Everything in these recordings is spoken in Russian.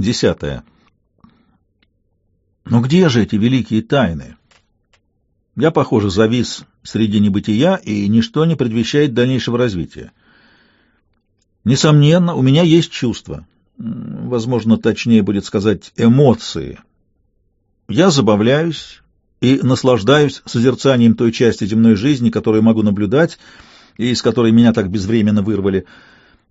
Десятое. Но где же эти великие тайны? Я, похоже, завис среди небытия, и ничто не предвещает дальнейшего развития. Несомненно, у меня есть чувства. Возможно, точнее будет сказать эмоции. Я забавляюсь и наслаждаюсь созерцанием той части земной жизни, которую могу наблюдать, и из которой меня так безвременно вырвали.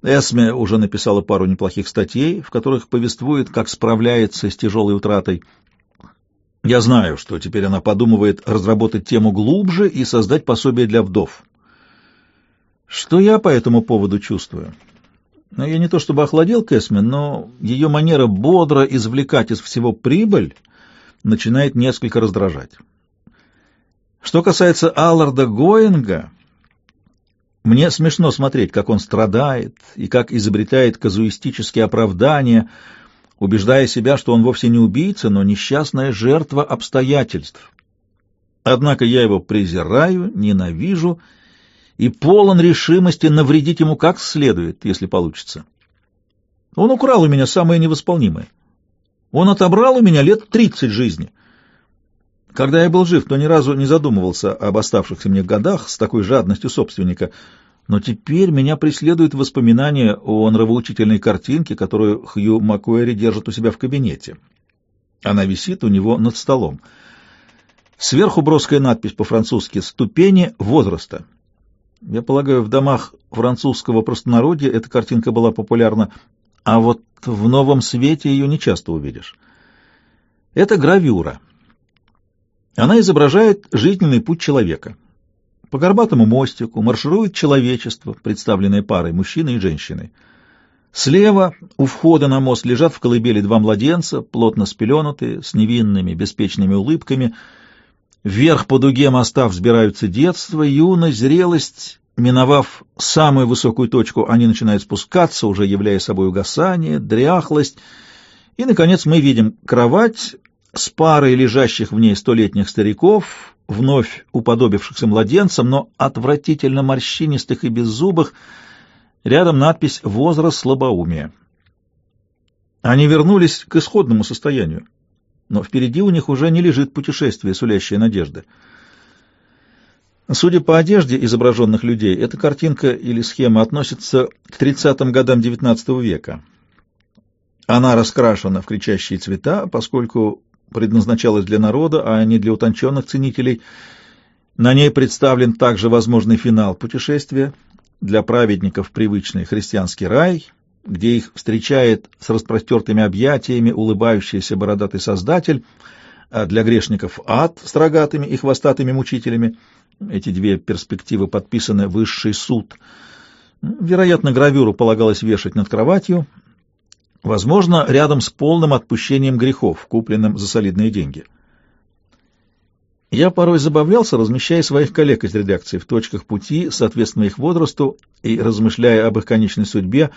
Эсме уже написала пару неплохих статей, в которых повествует, как справляется с тяжелой утратой. Я знаю, что теперь она подумывает разработать тему глубже и создать пособие для вдов. Что я по этому поводу чувствую? Но я не то чтобы охладел к Эсме, но ее манера бодро извлекать из всего прибыль начинает несколько раздражать. Что касается Алларда Гоинга, мне смешно смотреть, как он страдает и как изобретает казуистические оправдания, убеждая себя, что он вовсе не убийца, но несчастная жертва обстоятельств. Однако я его презираю, ненавижу и полон решимости навредить ему как следует, если получится. Он украл у меня самое невосполнимое. Он отобрал у меня лет тридцать жизни. Когда я был жив, то ни разу не задумывался об оставшихся мне годах с такой жадностью собственника, но теперь меня преследуют воспоминания о нравоучительной картинке, которую Хью Макуэри держит у себя в кабинете. Она висит у него над столом. Сверху броская надпись по-французски «Ступени возраста». Я полагаю, в домах французского простонародья эта картинка была популярна а вот в новом свете ее не часто увидишь. Это гравюра. Она изображает жизненный путь человека. По горбатому мостику марширует человечество, представленное парой мужчины и женщины. Слева у входа на мост лежат в колыбели два младенца, плотно спеленутые, с невинными, беспечными улыбками. Вверх по дуге моста взбираются детство, юность, зрелость Миновав самую высокую точку, они начинают спускаться, уже являя собой угасание, дряхлость. И, наконец, мы видим кровать с парой лежащих в ней столетних стариков, вновь уподобившихся младенцам, но отвратительно морщинистых и беззубых. Рядом надпись «Возраст слабоумия». Они вернулись к исходному состоянию, но впереди у них уже не лежит путешествие, сулящее надежды. Судя по одежде изображенных людей, эта картинка или схема относится к 30-м годам XIX века. Она раскрашена в кричащие цвета, поскольку предназначалась для народа, а не для утонченных ценителей. На ней представлен также возможный финал путешествия, для праведников привычный христианский рай, где их встречает с распростертыми объятиями улыбающийся бородатый Создатель, а для грешников ад с рогатыми и хвостатыми мучителями — эти две перспективы подписаны «Высший суд». Вероятно, гравюру полагалось вешать над кроватью, возможно, рядом с полным отпущением грехов, купленным за солидные деньги. Я порой забавлялся, размещая своих коллег из редакции в точках пути, соответственно их возрасту, и размышляя об их конечной судьбе.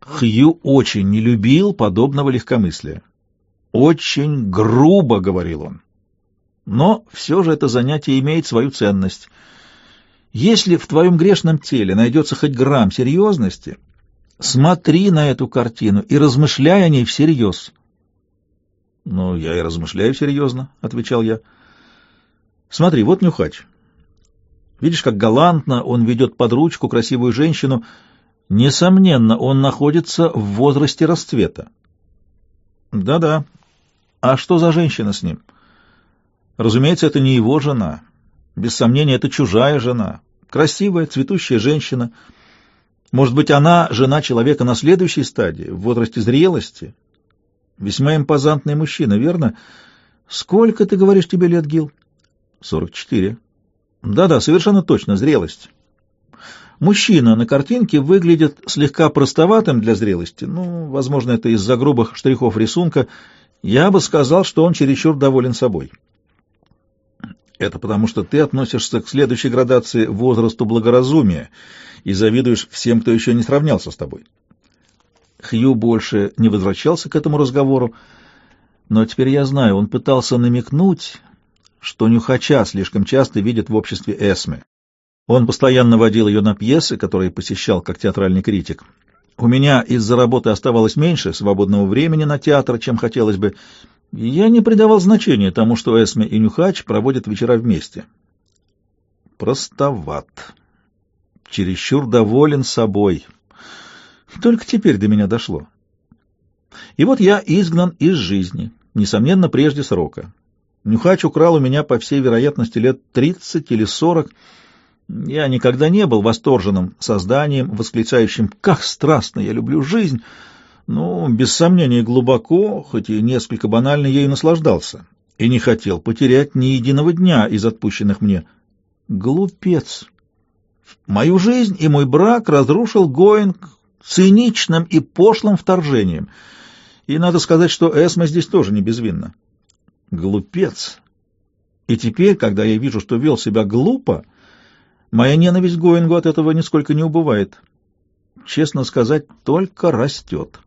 Хью очень не любил подобного легкомыслия. «Очень грубо», — говорил он. Но все же это занятие имеет свою ценность. Если в твоем грешном теле найдется хоть грамм серьезности, смотри на эту картину и размышляй о ней всерьез. — Ну, я и размышляю серьезно, — отвечал я. — Смотри, вот нюхач. Видишь, как галантно он ведет под ручку красивую женщину. Несомненно, он находится в возрасте расцвета. Да — Да-да. А что за женщина с ним? — Разумеется, это не его жена. Без сомнения, это чужая жена. Красивая, цветущая женщина. Может быть, она жена человека на следующей стадии, в возрасте зрелости. Весьма импозантный мужчина, верно? Сколько, ты говоришь, тебе лет, Гил? Сорок четыре. Да-да, совершенно точно, зрелость. Мужчина на картинке выглядит слегка простоватым для зрелости. Ну, возможно, это из-за грубых штрихов рисунка. Я бы сказал, что он чересчур доволен собой. Это потому, что ты относишься к следующей градации возрасту благоразумия и завидуешь всем, кто еще не сравнялся с тобой. Хью больше не возвращался к этому разговору, но теперь я знаю, он пытался намекнуть, что нюхача слишком часто видит в обществе Эсме. Он постоянно водил ее на пьесы, которые посещал как театральный критик. У меня из-за работы оставалось меньше свободного времени на театр, чем хотелось бы, я не придавал значения тому, что Эсме и Нюхач проводят вечера вместе. Простоват. Чересчур доволен собой. Только теперь до меня дошло. И вот я изгнан из жизни, несомненно, прежде срока. Нюхач украл у меня, по всей вероятности, лет тридцать или сорок. Я никогда не был восторженным созданием, восклицающим «Как страстно я люблю жизнь!» Ну, без сомнения, глубоко, хоть и несколько банально, ею наслаждался и не хотел потерять ни единого дня из отпущенных мне. Глупец! Мою жизнь и мой брак разрушил Гоинг циничным и пошлым вторжением. И надо сказать, что Эсма здесь тоже не безвинна. Глупец! И теперь, когда я вижу, что вел себя глупо, моя ненависть к Гоингу от этого нисколько не убывает. Честно сказать, только растет.